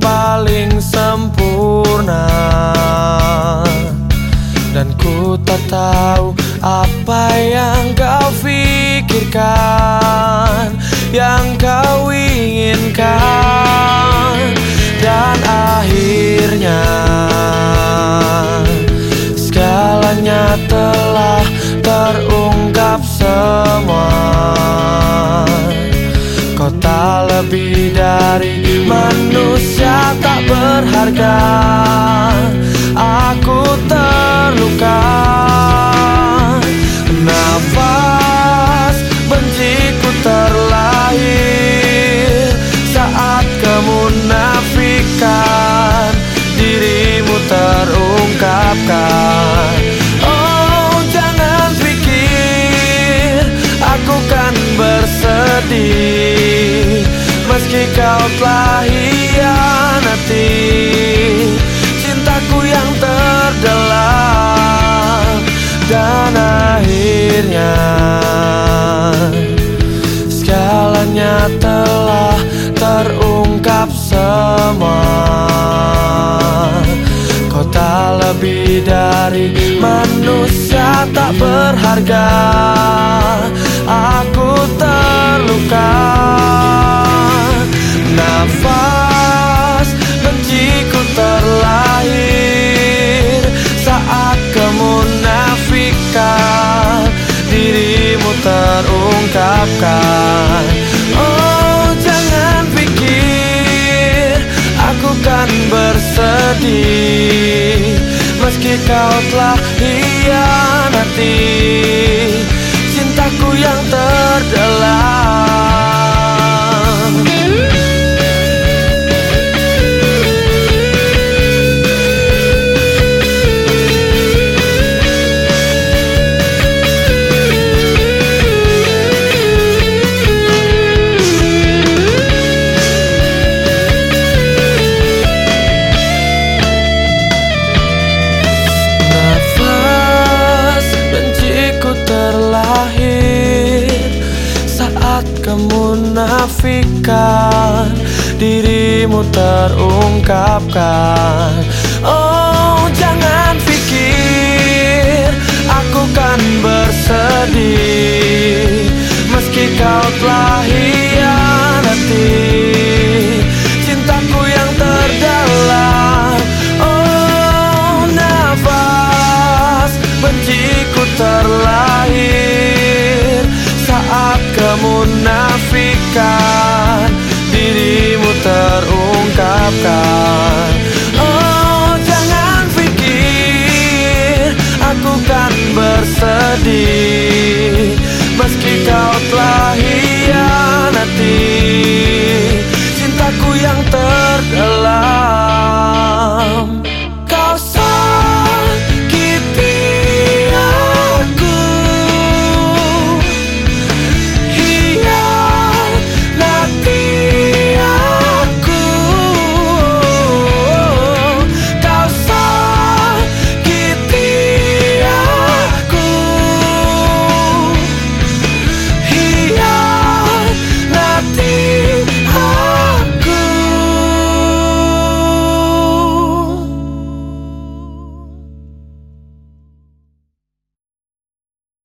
paling sempurna. Dan ku tak tahu apa yang kau pikirkan Yang kau inginkan. Dan akhirnya Segalanya telah terungkap semua. Kau tak lebih dari berharga. Aku terluka. Nafas benciku terlahir Saat kemunafikan Dirimu terungkapkan. Oh jangan pikir Aku kan bersedih. Meski kau telah akhirnya. Segalanya telah terungkap semua. Kau tak lebih dari manusia tak berharga. Aku terungkapkan Oh jangan pikir Aku kan bersedih. Meski kau telah hianati Cintaku yang terdalam Saat kemunafikan Dirimu terungkapkan. Oh jangan pikir Aku kan bersedih. Meski kau telah hianati harapkan Oh jangan pikir aku kan bersedih.